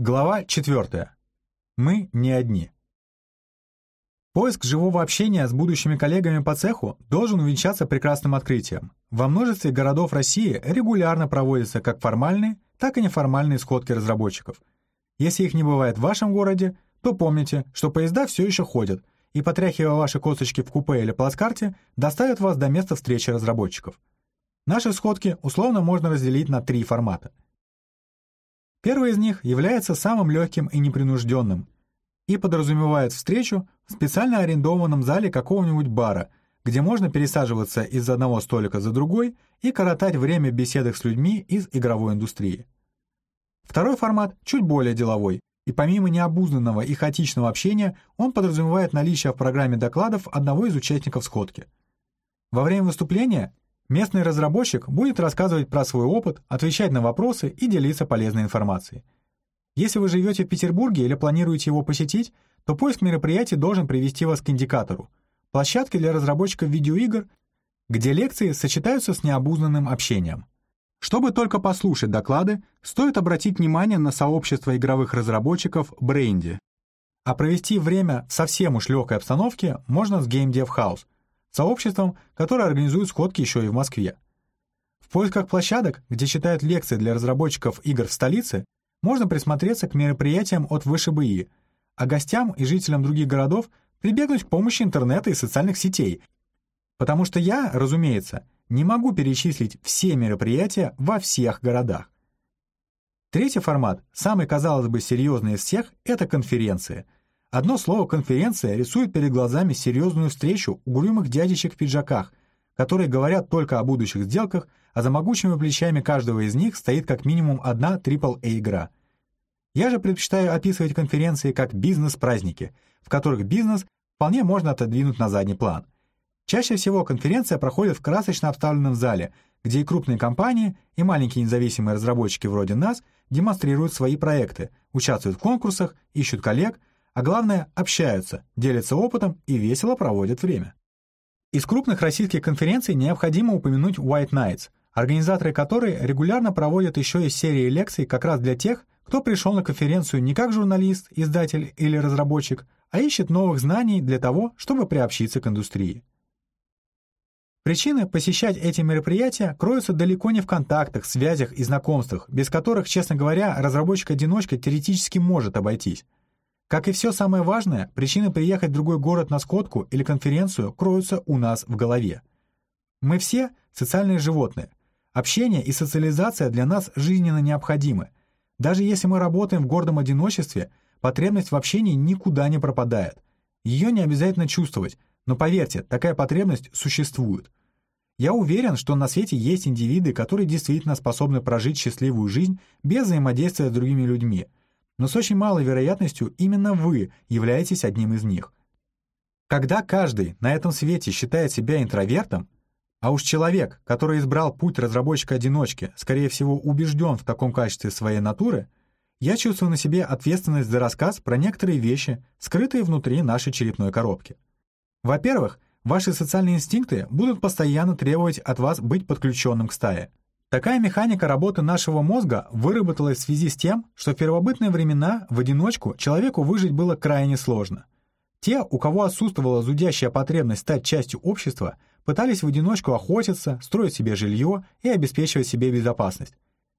Глава 4. Мы не одни. Поиск живого общения с будущими коллегами по цеху должен увенчаться прекрасным открытием. Во множестве городов России регулярно проводятся как формальные, так и неформальные сходки разработчиков. Если их не бывает в вашем городе, то помните, что поезда все еще ходят, и, потряхивая ваши косточки в купе или плацкарте, доставят вас до места встречи разработчиков. Наши сходки условно можно разделить на три формата — Первый из них является самым легким и непринужденным и подразумевает встречу в специально арендованном зале какого-нибудь бара, где можно пересаживаться из одного столика за другой и коротать время в беседах с людьми из игровой индустрии. Второй формат чуть более деловой, и помимо необузданного и хаотичного общения он подразумевает наличие в программе докладов одного из участников сходки. Во время выступления Местный разработчик будет рассказывать про свой опыт, отвечать на вопросы и делиться полезной информацией. Если вы живете в Петербурге или планируете его посетить, то поиск мероприятий должен привести вас к индикатору – площадке для разработчиков видеоигр, где лекции сочетаются с необузданным общением. Чтобы только послушать доклады, стоит обратить внимание на сообщество игровых разработчиков Брейнди. А провести время в совсем уж легкой обстановке можно с Game Dev House – сообществом, которое организует сходки еще и в Москве. В поисках площадок, где читают лекции для разработчиков игр в столице, можно присмотреться к мероприятиям от ВШБИ, а гостям и жителям других городов прибегнуть к помощи интернета и социальных сетей, потому что я, разумеется, не могу перечислить все мероприятия во всех городах. Третий формат, самый, казалось бы, серьезный из всех, это конференции — Одно слово «конференция» рисует перед глазами серьезную встречу угрюмых дядечек в пиджаках, которые говорят только о будущих сделках, а за могучими плечами каждого из них стоит как минимум одна AAA-игра. Я же предпочитаю описывать конференции как бизнес-праздники, в которых бизнес вполне можно отодвинуть на задний план. Чаще всего конференция проходит в красочно обставленном зале, где и крупные компании, и маленькие независимые разработчики вроде нас демонстрируют свои проекты, участвуют в конкурсах, ищут коллег, а главное, общаются, делятся опытом и весело проводят время. Из крупных российских конференций необходимо упомянуть White Nights, организаторы которой регулярно проводят еще и серии лекций как раз для тех, кто пришел на конференцию не как журналист, издатель или разработчик, а ищет новых знаний для того, чтобы приобщиться к индустрии. Причины посещать эти мероприятия кроются далеко не в контактах, связях и знакомствах, без которых, честно говоря, разработчик-одиночка теоретически может обойтись. Как и все самое важное, причины приехать в другой город на скотку или конференцию кроются у нас в голове. Мы все социальные животные. Общение и социализация для нас жизненно необходимы. Даже если мы работаем в гордом одиночестве, потребность в общении никуда не пропадает. Ее не обязательно чувствовать, но поверьте, такая потребность существует. Я уверен, что на свете есть индивиды, которые действительно способны прожить счастливую жизнь без взаимодействия с другими людьми – но с очень малой вероятностью именно вы являетесь одним из них. Когда каждый на этом свете считает себя интровертом, а уж человек, который избрал путь разработчика-одиночки, скорее всего, убежден в таком качестве своей натуры, я чувствую на себе ответственность за рассказ про некоторые вещи, скрытые внутри нашей черепной коробки. Во-первых, ваши социальные инстинкты будут постоянно требовать от вас быть подключенным к стае. Такая механика работы нашего мозга выработалась в связи с тем, что в первобытные времена в одиночку человеку выжить было крайне сложно. Те, у кого отсутствовала зудящая потребность стать частью общества, пытались в одиночку охотиться, строить себе жилье и обеспечивать себе безопасность.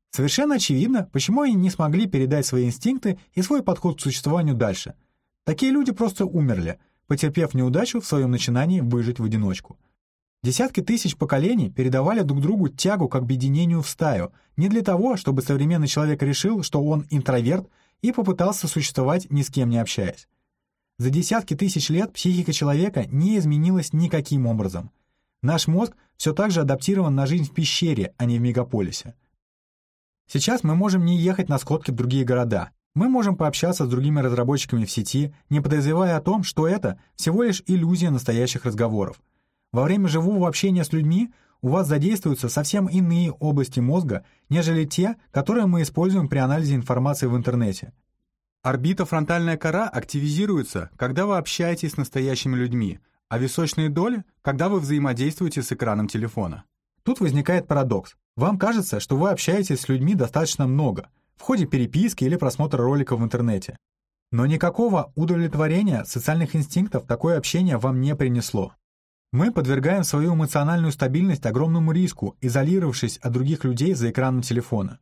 Совершенно очевидно, почему они не смогли передать свои инстинкты и свой подход к существованию дальше. Такие люди просто умерли, потерпев неудачу в своем начинании выжить в одиночку. Десятки тысяч поколений передавали друг другу тягу к объединению в стаю, не для того, чтобы современный человек решил, что он интроверт и попытался существовать ни с кем не общаясь. За десятки тысяч лет психика человека не изменилась никаким образом. Наш мозг все так же адаптирован на жизнь в пещере, а не в мегаполисе. Сейчас мы можем не ехать на сходки в другие города. Мы можем пообщаться с другими разработчиками в сети, не подозревая о том, что это всего лишь иллюзия настоящих разговоров. Во время живого общения с людьми у вас задействуются совсем иные области мозга, нежели те, которые мы используем при анализе информации в интернете. Орбитофронтальная кора активизируется, когда вы общаетесь с настоящими людьми, а височные доли — когда вы взаимодействуете с экраном телефона. Тут возникает парадокс. Вам кажется, что вы общаетесь с людьми достаточно много, в ходе переписки или просмотра роликов в интернете. Но никакого удовлетворения социальных инстинктов такое общение вам не принесло. Мы подвергаем свою эмоциональную стабильность огромному риску, изолировавшись от других людей за экраном телефона.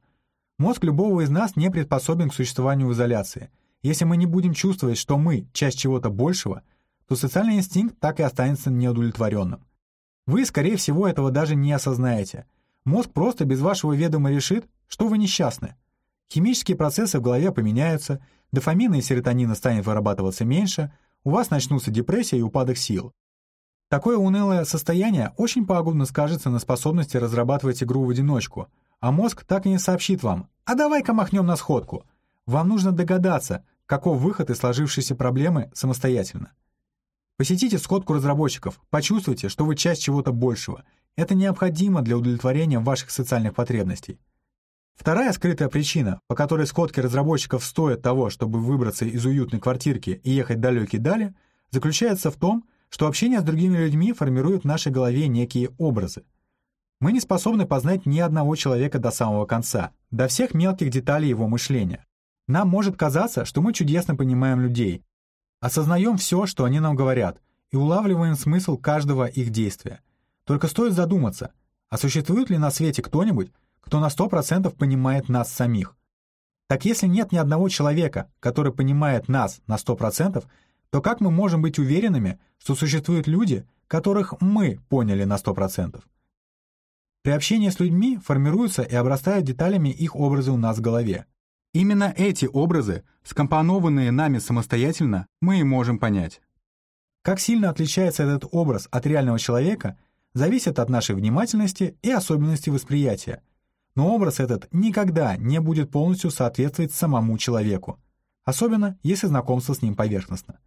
Мозг любого из нас не приспособен к существованию в изоляции. Если мы не будем чувствовать, что мы — часть чего-то большего, то социальный инстинкт так и останется неудовлетворенным. Вы, скорее всего, этого даже не осознаете. Мозг просто без вашего ведома решит, что вы несчастны. Химические процессы в голове поменяются, дофамина и серотонина станет вырабатываться меньше, у вас начнутся депрессия и упадок сил. Такое унылое состояние очень пагубно скажется на способности разрабатывать игру в одиночку, а мозг так и не сообщит вам «А давай-ка махнем на сходку». Вам нужно догадаться, каков выход из сложившейся проблемы самостоятельно. Посетите сходку разработчиков, почувствуйте, что вы часть чего-то большего. Это необходимо для удовлетворения ваших социальных потребностей. Вторая скрытая причина, по которой сходки разработчиков стоят того, чтобы выбраться из уютной квартирки и ехать далекие дали, заключается в том, что общение с другими людьми формирует в нашей голове некие образы. Мы не способны познать ни одного человека до самого конца, до всех мелких деталей его мышления. Нам может казаться, что мы чудесно понимаем людей, Осознаем все, что они нам говорят, и улавливаем смысл каждого их действия. Только стоит задуматься, а существует ли на свете кто-нибудь, кто на 100% понимает нас самих? Так если нет ни одного человека, который понимает нас на 100%, то как мы можем быть уверенными, что существуют люди, которых мы поняли на 100%? При общении с людьми формируются и обрастают деталями их образы у нас в голове. Именно эти образы, скомпонованные нами самостоятельно, мы и можем понять. Как сильно отличается этот образ от реального человека, зависит от нашей внимательности и особенностей восприятия. Но образ этот никогда не будет полностью соответствовать самому человеку, особенно если знакомство с ним поверхностно.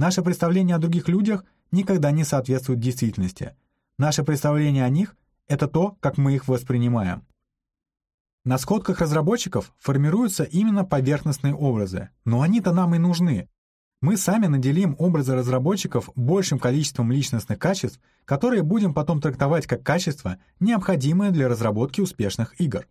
Наше представление о других людях никогда не соответствует действительности. Наше представление о них — это то, как мы их воспринимаем. На сходках разработчиков формируются именно поверхностные образы, но они-то нам и нужны. Мы сами наделим образы разработчиков большим количеством личностных качеств, которые будем потом трактовать как качества, необходимые для разработки успешных игр.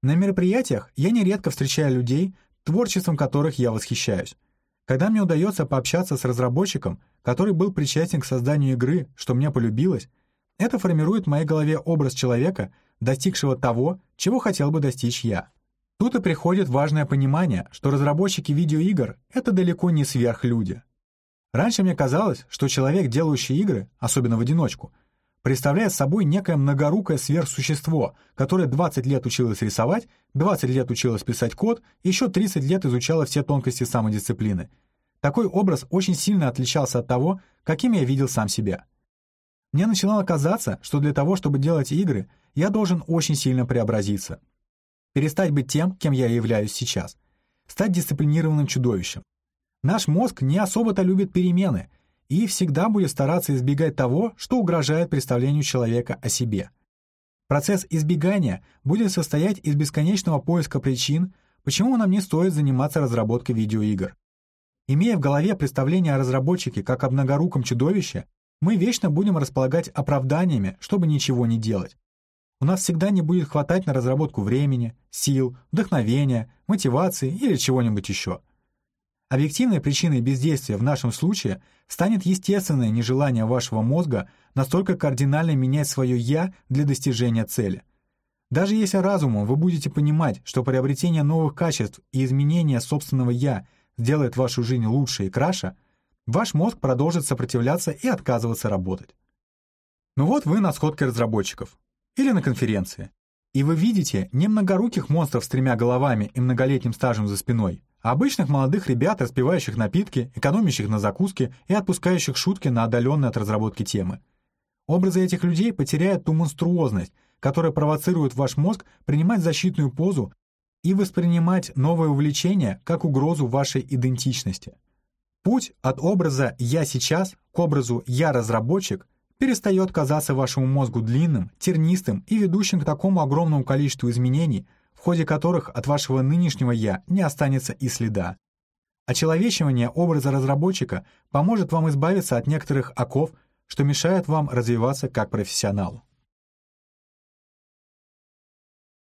На мероприятиях я нередко встречаю людей, творчеством которых я восхищаюсь. Когда мне удается пообщаться с разработчиком, который был причастен к созданию игры, что мне полюбилось, это формирует в моей голове образ человека, достигшего того, чего хотел бы достичь я. Тут и приходит важное понимание, что разработчики видеоигр — это далеко не сверхлюди. Раньше мне казалось, что человек, делающий игры, особенно в одиночку, представляет собой некое многорукое сверхсущество, которое 20 лет училось рисовать, 20 лет училось писать код, еще 30 лет изучало все тонкости самодисциплины. Такой образ очень сильно отличался от того, каким я видел сам себя. Мне начинало казаться, что для того, чтобы делать игры — я должен очень сильно преобразиться. Перестать быть тем, кем я являюсь сейчас. Стать дисциплинированным чудовищем. Наш мозг не особо-то любит перемены и всегда будет стараться избегать того, что угрожает представлению человека о себе. Процесс избегания будет состоять из бесконечного поиска причин, почему нам не стоит заниматься разработкой видеоигр. Имея в голове представление о разработчике как о многоруком чудовище, мы вечно будем располагать оправданиями, чтобы ничего не делать у нас всегда не будет хватать на разработку времени, сил, вдохновения, мотивации или чего-нибудь еще. Объективной причиной бездействия в нашем случае станет естественное нежелание вашего мозга настолько кардинально менять свое «я» для достижения цели. Даже если разумом вы будете понимать, что приобретение новых качеств и изменение собственного «я» сделает вашу жизнь лучше и краше, ваш мозг продолжит сопротивляться и отказываться работать. Ну вот вы на сходке разработчиков или на конференции. И вы видите не многоруких монстров с тремя головами и многолетним стажем за спиной, обычных молодых ребят, распивающих напитки, экономящих на закуски и отпускающих шутки на отдаленные от разработки темы. Образы этих людей потеряют ту монструозность, которая провоцирует ваш мозг принимать защитную позу и воспринимать новое увлечение как угрозу вашей идентичности. Путь от образа «я сейчас» к образу «я разработчик» перестает казаться вашему мозгу длинным, тернистым и ведущим к такому огромному количеству изменений, ходе которых от вашего нынешнего «я» не останется и следа. Очеловечивание образа разработчика поможет вам избавиться от некоторых оков, что мешают вам развиваться как профессионалу.